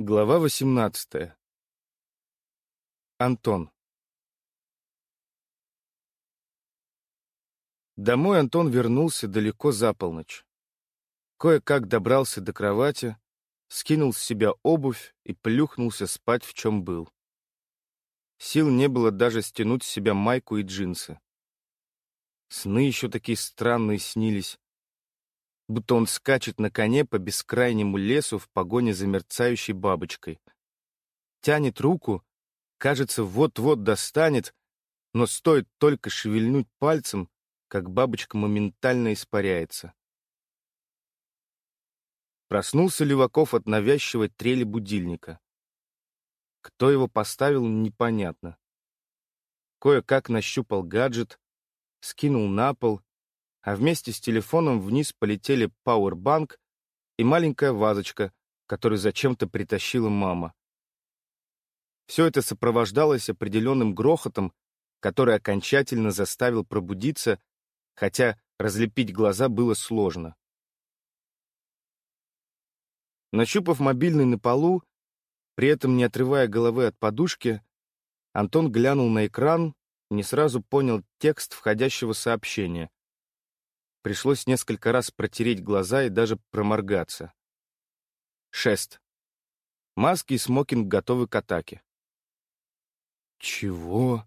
Глава 18. Антон. Домой Антон вернулся далеко за полночь. Кое-как добрался до кровати, скинул с себя обувь и плюхнулся спать, в чем был. Сил не было даже стянуть с себя майку и джинсы. Сны еще такие странные снились, будто он скачет на коне по бескрайнему лесу в погоне за мерцающей бабочкой. Тянет руку, кажется, вот-вот достанет, но стоит только шевельнуть пальцем, как бабочка моментально испаряется. Проснулся Леваков от навязчивой трели будильника. Кто его поставил, непонятно. Кое-как нащупал гаджет, скинул на пол а вместе с телефоном вниз полетели пауэрбанк и маленькая вазочка, которую зачем-то притащила мама. Все это сопровождалось определенным грохотом, который окончательно заставил пробудиться, хотя разлепить глаза было сложно. Нащупав мобильный на полу, при этом не отрывая головы от подушки, Антон глянул на экран, не сразу понял текст входящего сообщения. Пришлось несколько раз протереть глаза и даже проморгаться. Шест. Маски и смокинг готовы к атаке. «Чего?»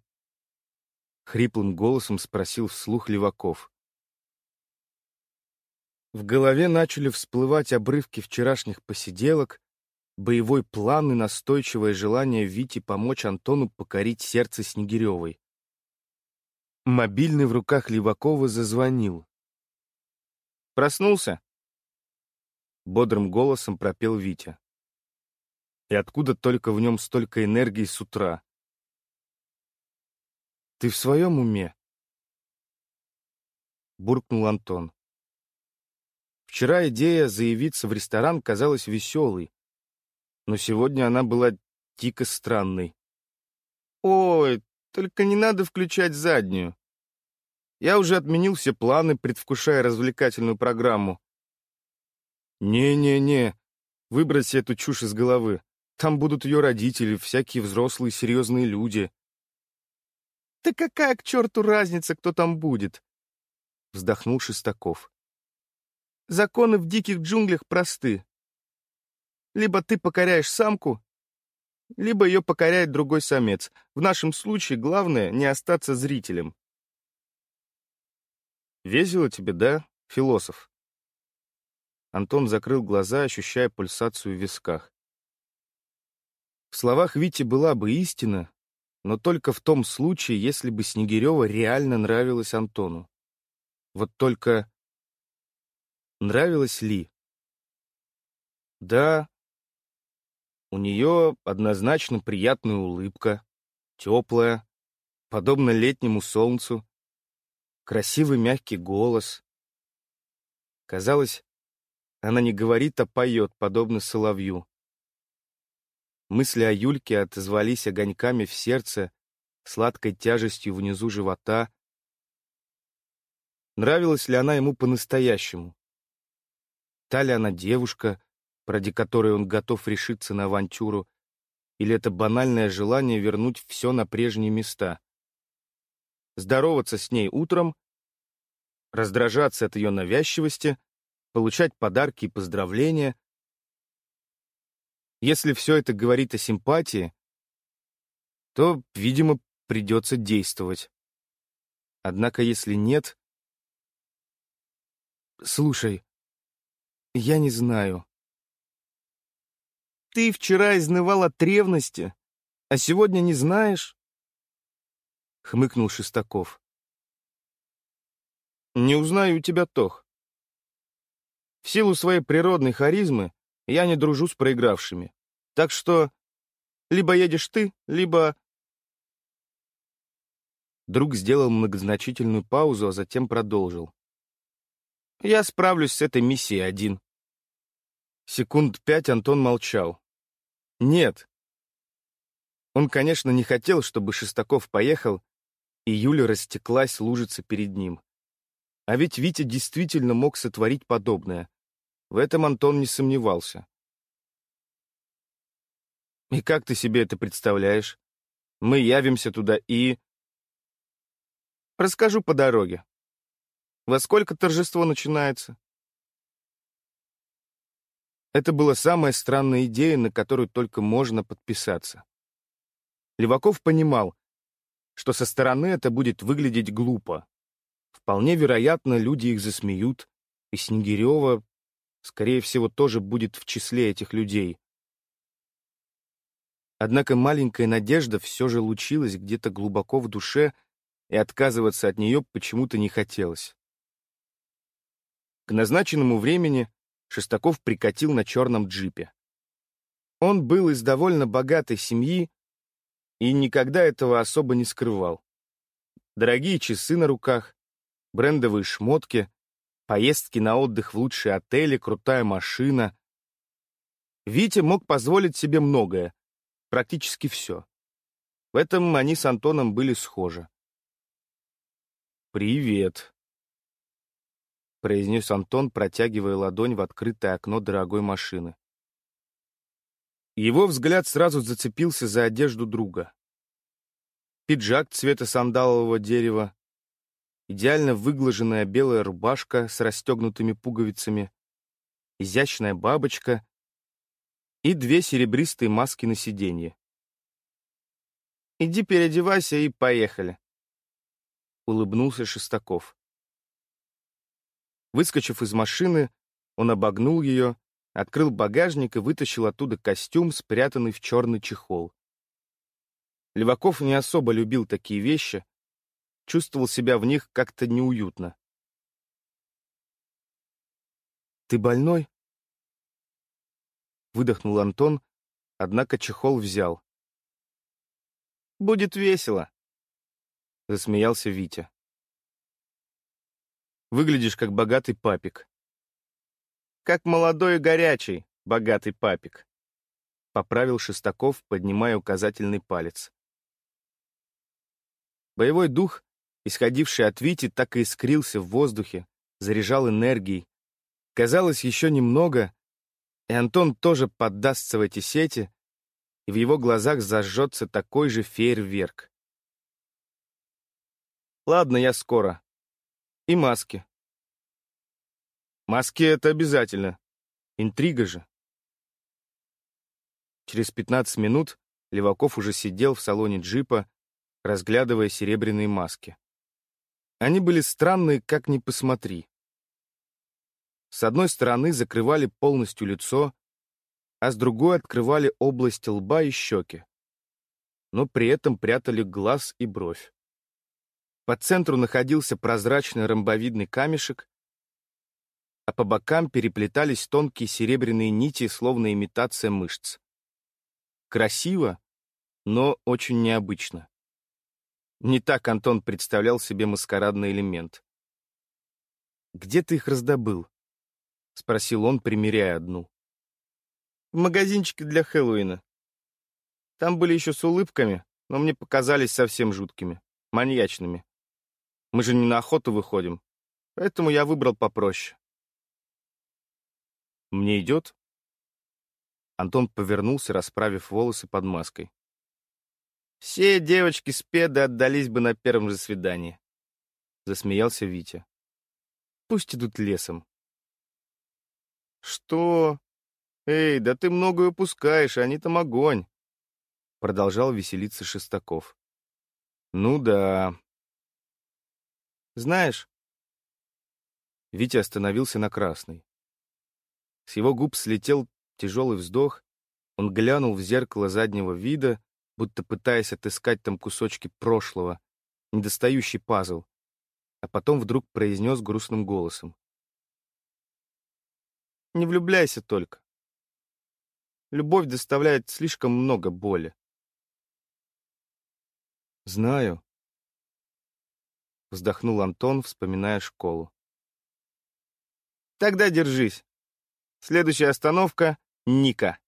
— хриплым голосом спросил вслух Леваков. В голове начали всплывать обрывки вчерашних посиделок, боевой план и настойчивое желание Вити помочь Антону покорить сердце Снегиревой. Мобильный в руках Левакова зазвонил. Проснулся?» Бодрым голосом пропел Витя. И откуда только в нем столько энергии с утра? «Ты в своем уме?» Буркнул Антон. Вчера идея заявиться в ресторан казалась веселой, но сегодня она была дико странной. «Ой, только не надо включать заднюю. Я уже отменил все планы, предвкушая развлекательную программу. «Не-не-не, выбрось эту чушь из головы. Там будут ее родители, всякие взрослые серьезные люди». «Да какая к черту разница, кто там будет?» Вздохнул Шестаков. «Законы в диких джунглях просты. Либо ты покоряешь самку, либо ее покоряет другой самец. В нашем случае главное не остаться зрителем. Весело тебе, да, философ?» Антон закрыл глаза, ощущая пульсацию в висках. В словах Вити была бы истина, но только в том случае, если бы Снегирева реально нравилась Антону. Вот только нравилась ли? Да, у нее однозначно приятная улыбка, теплая, подобно летнему солнцу, красивый мягкий голос. Казалось, она не говорит, а поет, подобно соловью. Мысли о Юльке отозвались огоньками в сердце, сладкой тяжестью внизу живота. Нравилась ли она ему по-настоящему? Та ли она девушка, ради которой он готов решиться на авантюру, или это банальное желание вернуть все на прежние места? Здороваться с ней утром, раздражаться от ее навязчивости, получать подарки и поздравления. Если все это говорит о симпатии, то, видимо, придется действовать. Однако, если нет... Слушай, я не знаю. Ты вчера изнывал от ревности, а сегодня не знаешь? Хмыкнул Шестаков. Не узнаю тебя, Тох. В силу своей природной харизмы я не дружу с проигравшими. Так что либо едешь ты, либо... Друг сделал многозначительную паузу, а затем продолжил. Я справлюсь с этой миссией один. Секунд пять Антон молчал. Нет. Он, конечно, не хотел, чтобы Шестаков поехал, и Юля растеклась лужица перед ним. А ведь Витя действительно мог сотворить подобное. В этом Антон не сомневался. И как ты себе это представляешь? Мы явимся туда и... Расскажу по дороге. Во сколько торжество начинается? Это была самая странная идея, на которую только можно подписаться. Леваков понимал, что со стороны это будет выглядеть глупо. Вполне вероятно, люди их засмеют, и Снегирева, скорее всего, тоже будет в числе этих людей. Однако маленькая надежда все же лучилась где-то глубоко в душе, и отказываться от нее почему-то не хотелось. К назначенному времени Шестаков прикатил на черном джипе. Он был из довольно богатой семьи и никогда этого особо не скрывал. Дорогие часы на руках, брендовые шмотки, поездки на отдых в лучшие отели, крутая машина. Витя мог позволить себе многое, практически все. В этом они с Антоном были схожи. «Привет», — произнес Антон, протягивая ладонь в открытое окно дорогой машины. Его взгляд сразу зацепился за одежду друга. Пиджак цвета сандалового дерева, идеально выглаженная белая рубашка с расстегнутыми пуговицами, изящная бабочка и две серебристые маски на сиденье. «Иди переодевайся и поехали», — улыбнулся Шестаков. Выскочив из машины, он обогнул ее, открыл багажник и вытащил оттуда костюм, спрятанный в черный чехол. Леваков не особо любил такие вещи, чувствовал себя в них как-то неуютно. «Ты больной?» Выдохнул Антон, однако чехол взял. «Будет весело», — засмеялся Витя. «Выглядишь как богатый папик». «Как молодой и горячий богатый папик», — поправил Шестаков, поднимая указательный палец. Боевой дух исходивший от Вити, так и искрился в воздухе, заряжал энергией. Казалось, еще немного, и Антон тоже поддастся в эти сети, и в его глазах зажжется такой же фейерверк. Ладно, я скоро. И маски. Маски — это обязательно. Интрига же. Через 15 минут Леваков уже сидел в салоне джипа, разглядывая серебряные маски. Они были странные, как ни посмотри. С одной стороны закрывали полностью лицо, а с другой открывали область лба и щеки, но при этом прятали глаз и бровь. По центру находился прозрачный ромбовидный камешек, а по бокам переплетались тонкие серебряные нити, словно имитация мышц. Красиво, но очень необычно. Не так Антон представлял себе маскарадный элемент. «Где ты их раздобыл?» — спросил он, примеряя одну. «В магазинчике для Хэллоуина. Там были еще с улыбками, но мне показались совсем жуткими, маньячными. Мы же не на охоту выходим, поэтому я выбрал попроще». «Мне идет?» Антон повернулся, расправив волосы под маской. Все девочки с педа отдались бы на первом же свидании. Засмеялся Витя. Пусть идут лесом. Что? Эй, да ты многое упускаешь, они там огонь. Продолжал веселиться Шестаков. Ну да. Знаешь, Витя остановился на красной. С его губ слетел тяжелый вздох, он глянул в зеркало заднего вида будто пытаясь отыскать там кусочки прошлого, недостающий пазл, а потом вдруг произнес грустным голосом. «Не влюбляйся только. Любовь доставляет слишком много боли». «Знаю», — вздохнул Антон, вспоминая школу. «Тогда держись. Следующая остановка — Ника».